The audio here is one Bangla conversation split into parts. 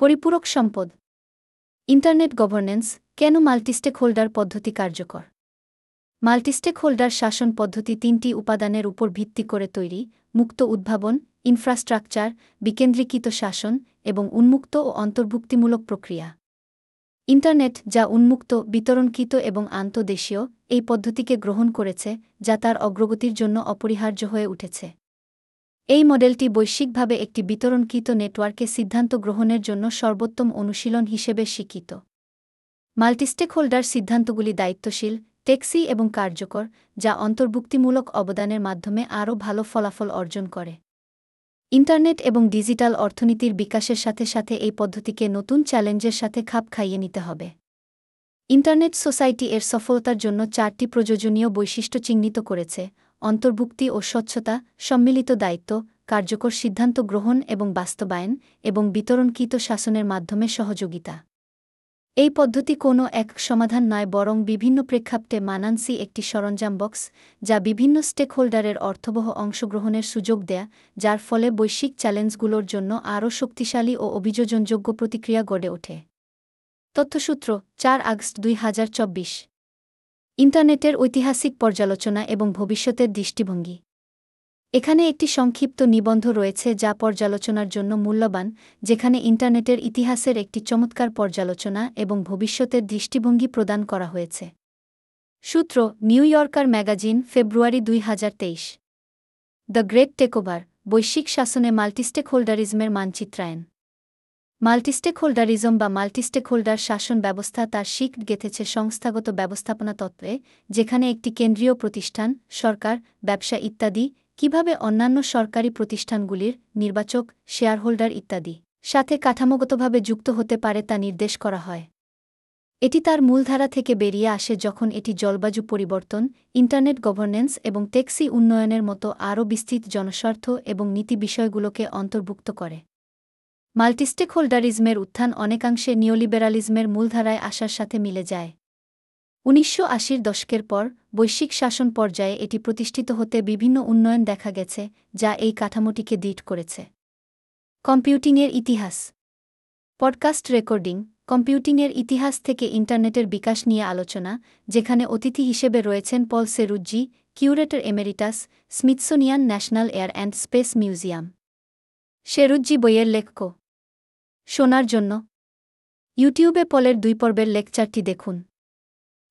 পরিপূরক সম্পদ। ইন্টারনেট গভর্নেন্স কেন মাল্টিস্টেক হোল্ডার পদ্ধতি কার্যকর? মাল্টিস্টেক হোল্ডার শাসন পদ্ধতি তিনটি উপাদানের উপর ভিত্তি করে তৈরি, মুক্ত উদ্ভাবন, ইনফ্রাস্ট্রাকচার, বিকেন্দ্রীকৃত শাসন এবং উন্মুক্ত ও অন্তর্ভুক্তিমূলক প্রক্রিয়া। ইন্টারনেট যা উন্মুক্ত, বিতরণকৃত এবং আন্তদেশীয় এই পদ্ধতিকে গ্রহণ করেছে, যা তার অগ্রগতির জন্য অপরিহার্য হয়ে উঠেছে। এই মডেলটি বৈশ্বিকভাবে একটি বিতরণকৃত নেটওয়ার্কে সিদ্ধান্ত গ্রহণের জন্য সর্বোত্তম অনুশীলন হিসেবে স্বীকৃত। মাল্টিস্টেকহোল্ডার সিদ্ধান্তগুলি দায়িত্বশীল টেক্সি এবং কার্যকর, যা অন্তর্ভুক্তিমূলক অবদানের মাধ্যমে আরও ভালো ফলাফল অর্জন করে। ইন্টারনেট এবং ডিজিটাল অর্থনীতির বিকাশের সাথে সাথে এই পদ্ধতিকে নতুন চ্যালেঞ্জের সাথে খাপ খাইয়ে নিতে হবে। ইন্টারনেট সোসাইটি এর সফলতার জন্য চারটি প্রয়োজনীয় বৈশিষ্ট্য চিহ্নিত করেছে। অন্তর্ভুক্তি ও স্বচ্ছতা, সম্মিলিত দায়িত্ব, কার্যকর সিদ্ধান্ত গ্রহণ এবং বাস্তবায়ন এবং বিতরণকৃত শাসনের মাধ্যমে সহযোগিতা। এই পদ্ধতি কোনো এক সমাধান নয়, বরং বিভিন্ন প্রেক্ষাপটে মানানসি একটি সরঞ্জাম বক্স যা বিভিন্ন স্টেকহোল্ডারের অর্থবহ অংশগ্রহণের সুযোগ দেয়া, যার ফলে বৈশ্বিক চ্যালেঞ্জগুলোর জন্য আরও শক্তিশালী ও অভিযোজনযোগ্য প্রতিক্রিয়া গড়ে ওঠে। তথ্যসূত্র, চার আগস্ট দুই হাজার চব্বিশ। ইন্টারনেটের ঐতিহাসিক পর্যালোচনা এবং ভবিষ্যতের দৃষ্টিভঙ্গি। এখানে একটি সংক্ষিপ্ত নিবন্ধ রয়েছে যা পর্যালোচনার জন্য মূল্যবান, যেখানে ইন্টারনেটের ইতিহাসের একটি চমৎকার পর্যালোচনা এবং ভবিষ্যতের দৃষ্টিভঙ্গি প্রদান করা হয়েছে। সূত্র, নিউ ইয়র্কার ম্যাগাজিন, ফেব্রুয়ারি দুই হাজার তেইশ। দ্য গ্রেট টেকওভার, বৈশ্বিক শাসনে মাল্টিস্টেক হোল্ডারিজমের মানচিত্রায়ন। মাল্টিস্টেকহোল্ডারিজম বা মাল্টিস্টেকহোল্ডার শাসন ব্যবস্থা তার শিক গেথেছে সংস্থাগত ব্যবস্থাপনা তত্ত্বে, যেখানে একটি কেন্দ্রীয় প্রতিষ্ঠান, সরকার, ব্যবসা ইত্যাদি, কীভাবে অন্যান্য সরকারি প্রতিষ্ঠানগুলির নির্বাচক, শেয়ারহোল্ডার ইত্যাদি সাথে কাঠামোগতভাবে যুক্ত হতে পারে তা নির্দেশ করা হয়। এটি তার মূলধারা থেকে বেরিয়ে আসে যখন এটি জলবায়ু পরিবর্তন, ইন্টারনেট গভর্নেন্স এবং টেক্সি উন্নয়নের মতো আরও বিস্তৃত জনস্বার্থ এবং নীতি বিষয়গুলোকে অন্তর্ভুক্ত করে। মাল্টিস্টেকহোল্ডারিজমের উত্থান অনেকাংশে নিওলিবেরালিজমের মূলধারায় আসার সাথে মিলে যায়। উনিশশো আশির দশকের পর বৈশ্বিক শাসন পর্যায়ে এটি প্রতিষ্ঠিত হতে বিভিন্ন উন্নয়ন দেখা গেছে, যা এই কাঠামোটিকে দৃঢ় করেছে। কম্পিউটিংয়ের ইতিহাস। পডকাস্ট রেকর্ডিং, কম্পিউটিংয়ের ইতিহাস থেকে ইন্টারনেটের বিকাশ নিয়ে আলোচনা, যেখানে অতিথি হিসেবে রয়েছেন Paul Ceruzzi, curator emeritus, Smithsonian National Air and Space Museum. Ceruzzi বইয়ের লেখক। শোনার জন্য। ইউটিউবে পলের দুই পর্বের লেকচারটি দেখুন।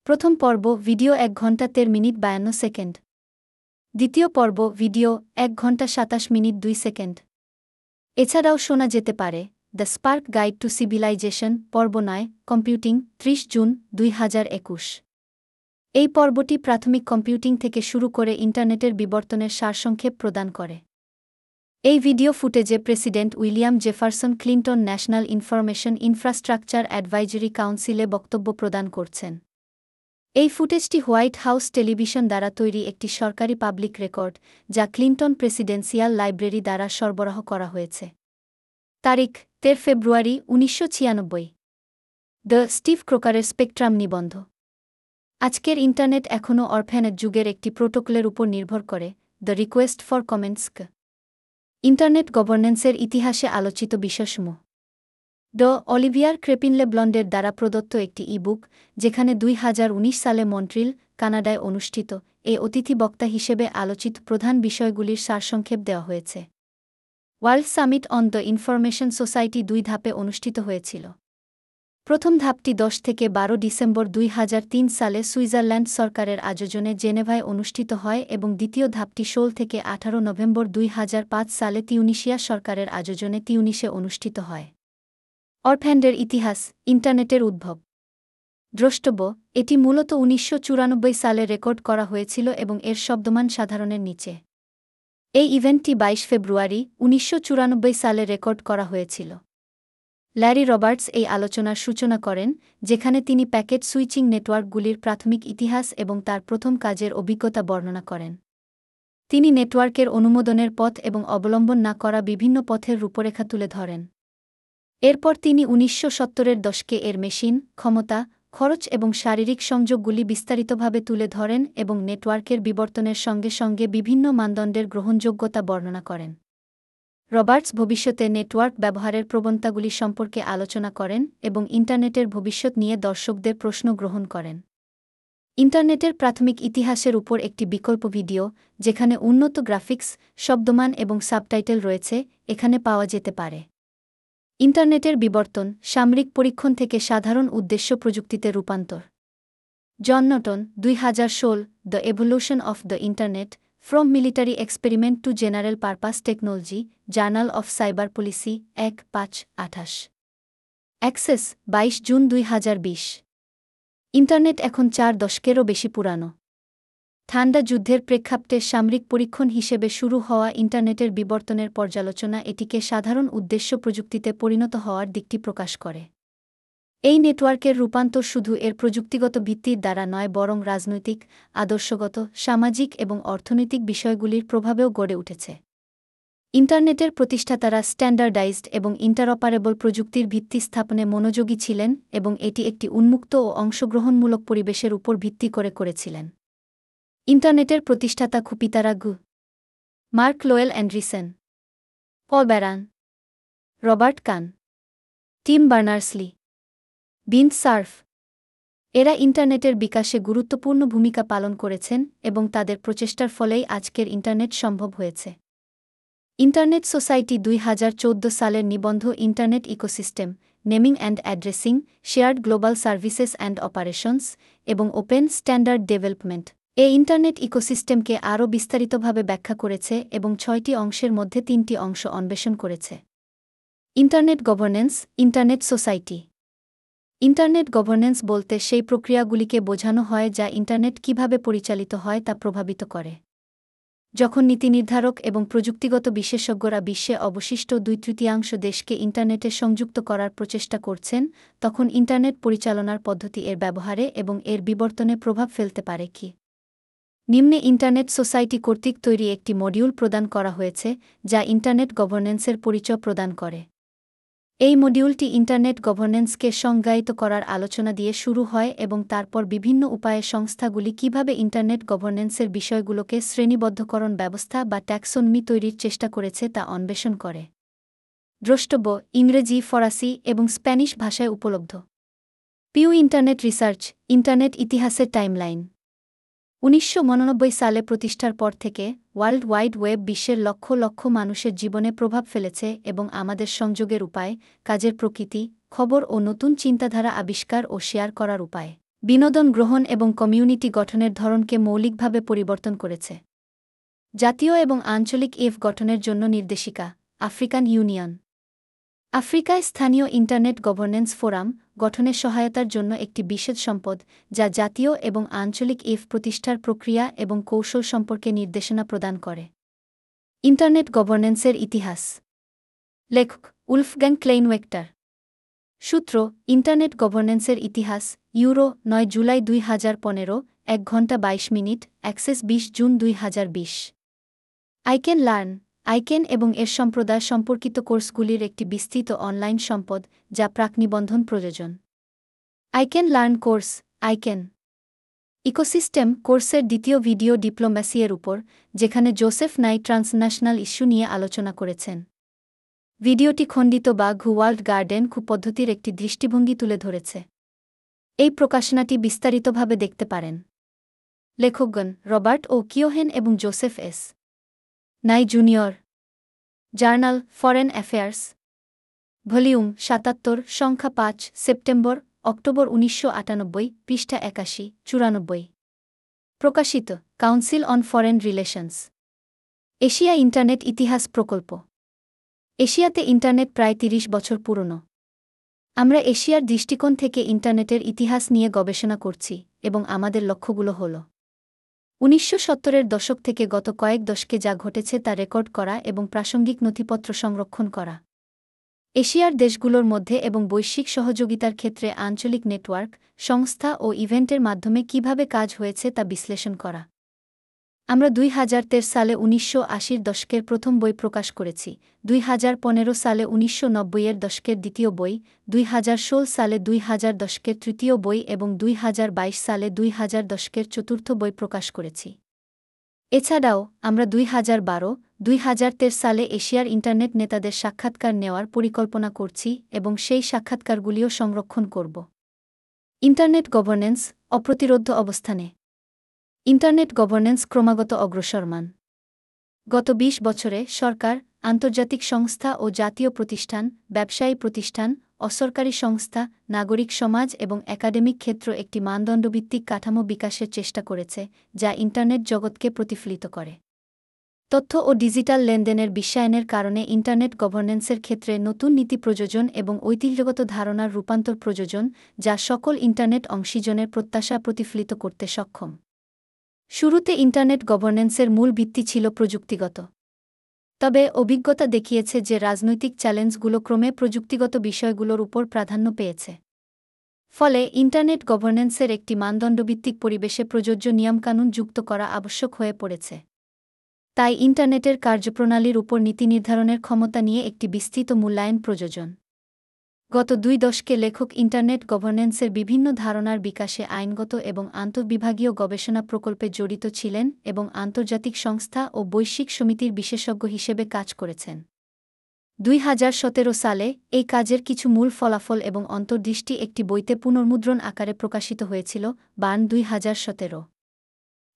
প্রথম পর্ব ভিডিও এক ঘণ্টা তের মিনিট বায়ান্ন সেকেন্ড। দ্বিতীয় পর্ব ভিডিও এক ঘণ্টা সাতাশ মিনিট দুই সেকেন্ড। এছাড়াও শোনা যেতে পারে the Spark guide to civilization, পর্ব নয়, কম্পিউটিং, ত্রিশ জুন দুই হাজার একুশ। এই পর্বটি প্রাথমিক কম্পিউটিং থেকে শুরু করে ইন্টারনেটের বিবর্তনের সারসংক্ষেপ প্রদান করে। এই ভিডিও ফুটেজে president William Jefferson Clinton national information infrastructure advisory কাউন্সিলে বক্তব্য প্রদান করছেন। এই ফুটেজটি হোয়াইট হাউস টেলিভিশন দ্বারা তৈরি একটি সরকারি পাবলিক রেকর্ড, যা ক্লিন্টন প্রেসিডেন্সিয়াল লাইব্রেরি দ্বারা সরবরাহ করা হয়েছে। তারিখ, তের ফেব্রুয়ারি, উনিশশো ছিয়ানব্বই। দ্য স্টিভ ক্রোকারের স্পেকট্রাম নিবন্ধ। আজকের ইন্টারনেট এখনও অরফ্যানের যুগের একটি প্রোটোকলের উপর নির্ভর করে, দ্য রিকোয়েস্ট ফর কমেন্টসক ইন্টারনেট গভর্নেন্সের ইতিহাসে আলোচিত বিষয়সমূহ। ড. অলিভিয়ার ক্রেপিনলে ব্লন্ডের দ্বারা প্রদত্ত একটি ইবুক, যেখানে দুই হাজার উনিশ সালে মন্ট্রিল, কানাডায় অনুষ্ঠিত এ অতিথি বক্তা হিসেবে আলোচিত প্রধান বিষয়গুলির সারসংক্ষেপ দেওয়া হয়েছে। World summit on the information society দুই ধাপে অনুষ্ঠিত হয়েছিল। প্রথম ধাপটি দশ থেকে বারো ডিসেম্বর দুই হাজার তিন সালে সুইজারল্যান্ড সরকারের আয়োজনে জেনেভায় অনুষ্ঠিত হয় এবং দ্বিতীয় ধাপটি ষোল থেকে আঠারো নভেম্বর দুই হাজার পাঁচ সালে তিউনিশিয়া সরকারের আয়োজনে তিউনিশে অনুষ্ঠিত হয়। অরফ্যান্ডের ইতিহাস, ইন্টারনেটের উদ্ভব। দ্রষ্টব্য, এটি মূলত উনিশশো চুরানব্বই সালে রেকর্ড করা হয়েছিল এবং এর শব্দমান সাধারণের নিচে। এই ইভেন্টটি বাইশ ফেব্রুয়ারি উনিশশো চুরানব্বই সালে রেকর্ড করা হয়েছিল। ল্যারি রবার্টস এই আলোচনার সূচনা করেন, যেখানে তিনি প্যাকেট সুইচিং নেটওয়ার্কগুলির প্রাথমিক ইতিহাস এবং তার প্রথম কাজের অভিজ্ঞতা বর্ণনা করেন। তিনি নেটওয়ার্কের অনুমোদনের পথ এবং অবলম্বন না করা বিভিন্ন পথের রূপরেখা তুলে ধরেন। এরপর তিনি উনিশশো সত্তরের দশকে এর মেশিন, ক্ষমতা, খরচ এবং শারীরিক সংযোগগুলি বিস্তারিতভাবে তুলে ধরেন এবং নেটওয়ার্কের বিবর্তনের সঙ্গে সঙ্গে বিভিন্ন মানদণ্ডের গ্রহণযোগ্যতা বর্ণনা করেন। রবার্টস ভবিষ্যতে নেটওয়ার্ক ব্যবহারের প্রবণতাগুলি সম্পর্কে আলোচনা করেন এবং ইন্টারনেটের ভবিষ্যৎ নিয়ে দর্শকদের প্রশ্ন গ্রহণ করেন। ইন্টারনেটের প্রাথমিক ইতিহাসের উপর একটি বিকল্প ভিডিও, যেখানে উন্নত গ্রাফিক্স, শব্দমান এবং সাবটাইটেল রয়েছে, এখানে পাওয়া যেতে পারে। ইন্টারনেটের বিবর্তন সামরিক পরীক্ষণ থেকে সাধারণ উদ্দেশ্য প্রযুক্তিতে রূপান্তর। জন নটন দুই হাজার ষোল the evolution of the internet from military experiment to general purpose technology journal of cyber policy এক পাঁচ আঠাশ। অ্যাক্সেস বাইশ জুন দুই হাজার বিশ। ইন্টারনেট এখন চার দশকেরও বেশি পুরানো। ঠান্ডা যুদ্ধের প্রেক্ষাপটে সামরিক পরীক্ষণ হিসেবে শুরু হওয়া ইন্টারনেটের বিবর্তনের পর্যালোচনা এটিকে সাধারণ উদ্দেশ্য প্রযুক্তিতে পরিণত হওয়ার দিকটি প্রকাশ করে। এই নেটওয়ার্কের রূপান্তর শুধু এর প্রযুক্তিগত ভিত্তির দ্বারা নয়, বরং রাজনৈতিক, আদর্শগত, সামাজিক এবং অর্থনৈতিক বিষয়গুলির প্রভাবেও গড়ে উঠেছে। ইন্টারনেটের প্রতিষ্ঠাতারা স্ট্যান্ডার্ডাইজড এবং ইন্টারঅপারেবল প্রযুক্তির ভিত্তি স্থাপনে মনোযোগী ছিলেন এবং এটি একটি উন্মুক্ত ও অংশগ্রহণমূলক পরিবেশের উপর ভিত্তি করে করেছিলেন। ইন্টারনেটের প্রতিষ্ঠাতা খুপিতারা গু। Mark Lowell Andreessen. Paul Baran. Robert Kahn. Tim Berners-Lee. বিন সার্ফ। এরা ইন্টারনেটের বিকাশে গুরুত্বপূর্ণ ভূমিকা পালন করেছেন এবং তাদের প্রচেষ্টার ফলেই আজকের ইন্টারনেট সম্ভব হয়েছে। ইন্টারনেট সোসাইটি দুই হাজার চৌদ্দ সালের নিবন্ধ internet ecosystem, naming and addressing, shared global services and operations এবং ওপেন স্ট্যান্ডার্ড ডেভেলপমেন্ট। এ ইন্টারনেট ইকোসিস্টেমকে আরও বিস্তারিতভাবে ব্যাখ্যা করেছে এবং ছয়টি অংশের মধ্যে তিনটি অংশ অন্বেষণ করেছে। Internet governance, internet society. Internet governance বলতে সেই প্রক্রিয়াগুলিকে বোঝানো হয় যা ইন্টারনেট কীভাবে পরিচালিত হয় তা প্রভাবিত করে। যখন নীতিনির্ধারক এবং প্রযুক্তিগত বিশেষজ্ঞরা বিশ্বে অবশিষ্ট দুই তৃতীয়াংশ দেশকে ইন্টারনেটে সংযুক্ত করার প্রচেষ্টা করছেন, তখন ইন্টারনেট পরিচালনার পদ্ধতি এর ব্যবহারে এবং এর বিবর্তনে প্রভাব ফেলতে পারে কি? নিম্নে ইন্টারনেট সোসাইটি কর্তৃক তৈরি একটি মডিউল প্রদান করা হয়েছে, যা ইন্টারনেট গভর্নেন্সের পরিচয় প্রদান করে। এই মডিউলটি ইন্টারনেট গভর্নেন্সকে সংজ্ঞায়িত করার আলোচনা দিয়ে শুরু হয় এবং তারপর বিভিন্ন উপায়ে সংস্থাগুলি কীভাবে ইন্টারনেট গভর্নেন্সের বিষয়গুলোকে শ্রেণীবদ্ধকরণ ব্যবস্থা বা ট্যাক্সনমি তৈরির চেষ্টা করেছে তা অন্বেষণ করে। দ্রষ্টব্য, ইংরেজি, ফরাসি এবং স্প্যানিশ ভাষায় উপলব্ধ। পিউ ইন্টারনেট রিসার্চ ইন্টারনেট ইতিহাসের টাইমলাইন উনিশশো সালে প্রতিষ্ঠার পর থেকে ওয়ার্ল্ড ওয়াইড ওয়েব বিশ্বের লক্ষ লক্ষ মানুষের জীবনে প্রভাব ফেলেছে এবং আমাদের সংযোগের উপায়, কাজের প্রকৃতি, খবর ও নতুন চিন্তাধারা আবিষ্কার ও শেয়ার করার উপায়। বিনোদন গ্রহণ এবং কমিউনিটি গঠনের ধরনকে মৌলিকভাবে পরিবর্তন করেছে। জাতীয় এবং আঞ্চলিক এফ গঠনের জন্য নির্দেশিকা, আফ্রিকান ইউনিয়ন। আফ্রিকায় স্থানীয় ইন্টারনেট গভর্নেন্স ফোরাম গঠনের সহায়তার জন্য একটি বিশেষ সম্পদ, যা জাতীয় এবং আঞ্চলিক এফ প্রতিষ্ঠার প্রক্রিয়া এবং কৌশল সম্পর্কে নির্দেশনা প্রদান করে। ইন্টারনেট গভর্নেন্সের ইতিহাস। লেখক উলফগ্যাং ক্লেইনওয়েক্টার। সূত্র, ইন্টারনেট গভর্নেন্সের ইতিহাস, ইউরো, নয় জুলাই দুই হাজার পনেরো, এক ঘণ্টা বাইশ মিনিট, অ্যাক্সেস বিশ জুন দুই হাজার বিশ। I can learn. আইকেন এবং এর সম্প্রদায় সম্পর্কিত কোর্সগুলির একটি বিস্তৃত অনলাইন সম্পদ যা প্রাক নিবন্ধন প্রয়োজন। ICANN learn course, ICANN. Ecosystem কোর্সের দ্বিতীয় ভিডিও ডিপ্লোম্যাসি এর উপর, যেখানে জোসেফ নাই ট্রান্সন্যাশনাল ইস্যু নিয়ে আলোচনা করেছেন। ভিডিওটি খণ্ডিত বা ঘুওয়ার্ল্ড গার্ডেন খু পদ্ধতির একটি দৃষ্টিভঙ্গি তুলে ধরেছে। এই প্রকাশনাটি বিস্তারিতভাবে দেখতে পারেন। লেখকগণ রবার্ট ও কিওহেন এবং Joseph S. Nye junior. Journal foreign affairs, volume সাতাত্তর, সংখ্যা পাঁচ, সেপ্টেম্বর, অক্টোবর উনিশশো আটানব্বই, পৃষ্ঠা একাশি, চুরানব্বই। প্রকাশিত, council on foreign relations. Asia internet ইতিহাস প্রকল্প। এশিয়াতে ইন্টারনেট প্রায় তিরিশ বছর পুরনো। আমরা এশিয়ার দৃষ্টিকোণ থেকে ইন্টারনেটের ইতিহাস নিয়ে গবেষণা করছি এবং আমাদের লক্ষ্যগুলো হল উনিশশো সত্তরের দশক থেকে গত কয়েক দশকে যা ঘটেছে তা রেকর্ড করা এবং প্রাসঙ্গিক নথিপত্র সংরক্ষণ করা। এশিয়ার দেশগুলোর মধ্যে এবং বৈশ্বিক সহযোগিতার ক্ষেত্রে আঞ্চলিক নেটওয়ার্ক, সংস্থা ও ইভেন্টের মাধ্যমে কীভাবে কাজ হয়েছে তা বিশ্লেষণ করা। আমরা দুই হাজার তের সালে উনিশশো আশির দশকের প্রথম বই প্রকাশ করেছি, দুই হাজার পনেরো সালে উনিশশো নব্বইয়ের দশকের দ্বিতীয় বই, দুই হাজার ষোল সালে দুই হাজার দশকের তৃতীয় বই এবং দুই হাজার বাইশ সালে দুই হাজার দশকের চতুর্থ বই প্রকাশ করেছি। এছাড়াও, আমরা দুই হাজার বারো, দুই হাজার তের সালে এশিয়ার ইন্টারনেট নেতাদের সাক্ষাৎকার নেওয়ার পরিকল্পনা করছি এবং সেই সাক্ষাৎকারগুলিও সংরক্ষণ করব। ইন্টারনেট গভর্নেন্স, অপ্রতিরোধ্য অবস্থানে ইন্টারনেট গভর্নেন্স ক্রমাগত অগ্রসরমান। গত ২০ বছরে সরকার, আন্তর্জাতিক সংস্থা ও জাতীয় প্রতিষ্ঠান, ব্যবসায়ী প্রতিষ্ঠান, অসরকারি সংস্থা, নাগরিক সমাজ এবং একাডেমিক ক্ষেত্র একটি মানদণ্ডভিত্তিক কাঠামো বিকাশের চেষ্টা করেছে, যা ইন্টারনেট জগৎকে প্রতিফলিত করে। তথ্য ও ডিজিটাল লেনদেনের বিশ্বায়নের কারণে ইন্টারনেট গভর্নেন্সের ক্ষেত্রে নতুন নীতি প্রযোজন এবং ঐতিহ্যগত ধারণার রূপান্তর প্রযোজন, যা সকল ইন্টারনেট অংশীজনের প্রত্যাশা প্রতিফলিত করতে সক্ষম। শুরুতে ইন্টারনেট গভর্নেন্সের মূল ভিত্তি ছিল প্রযুক্তিগত। তবে অভিজ্ঞতা দেখিয়েছে যে রাজনৈতিক চ্যালেঞ্জগুলো ক্রমে প্রযুক্তিগত বিষয়গুলোর উপর প্রাধান্য পেয়েছে। ফলে ইন্টারনেট গভর্নেন্সের একটি মানদণ্ডভিত্তিক পরিবেশে প্রযোজ্য নিয়মকানুন যুক্ত করা আবশ্যক হয়ে পড়েছে। তাই ইন্টারনেটের কার্যপ্রণালীর উপর নীতি নির্ধারণের ক্ষমতা নিয়ে একটি বিস্তৃত মূল্যায়ন প্রয়োজন। গত দুই দশকে লেখক ইন্টারনেট গভর্নেন্সের বিভিন্ন ধারণার বিকাশে আইনগত এবং আন্তঃবিভাগীয় গবেষণা প্রকল্পে জড়িত ছিলেন এবং আন্তর্জাতিক সংস্থা ও বৈশ্বিক সমিতির বিশেষজ্ঞ হিসেবে কাজ করেছেন। দুই হাজার সতেরো সালে এই কাজের কিছু মূল ফলাফল এবং অন্তর্দৃষ্টি একটি বইতে পুনর্মুদ্রণ আকারে প্রকাশিত হয়েছিল, বান দুই হাজার সতেরো।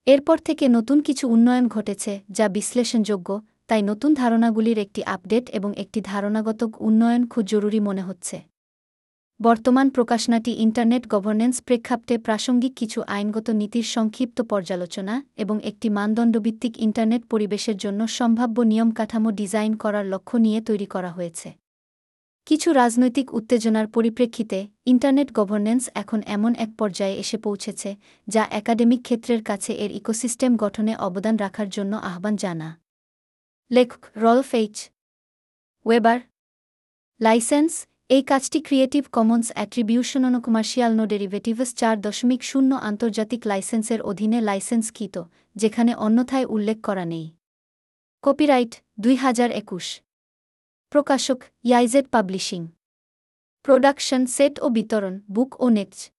এরপর থেকে নতুন কিছু উন্নয়ন ঘটেছে, যা বিশ্লেষণযোগ্য তাই নতুন ধারণাগুলির একটি আপডেট এবং একটি ধারণাগত উন্নয়ন খুব জরুরি মনে হচ্ছে। বর্তমান প্রকাশনাটি ইন্টারনেট গভর্নেন্স প্রেক্ষাপটে প্রাসঙ্গিক কিছু আইনগত নীতির সংক্ষিপ্ত পর্যালোচনা এবং একটি মানদণ্ডভিত্তিক ইন্টারনেট পরিবেশের জন্য সম্ভাব্য নিয়ম কাঠামো ডিজাইন করার লক্ষ্য নিয়ে তৈরি করা হয়েছে। কিছু রাজনৈতিক উত্তেজনার পরিপ্রেক্ষিতে, ইন্টারনেট গভর্নেন্স এখন এমন এক পর্যায়ে এসে পৌঁছেছে, যা একাডেমিক ক্ষেত্রের কাছে এর ইকোসিস্টেম গঠনে অবদান রাখার জন্য আহ্বান জানা। লেখক রলফ এইচ. ওয়েবার। লাইসেন্স, এই কাজটি creative commons attribution commercial no derivatives চার দশমিক শূন্য আন্তর্জাতিক লাইসেন্সের অধীনে লাইসেন্সকৃত, যেখানে অন্যথায় উল্লেখ করা নেই। কপিরাইট, দুই হাজার একুশ। প্রকাশক, ইয়াইজেড পাবলিশিং। প্রোডাকশন, সেট ও বিতরণ, বুক ও নেটস।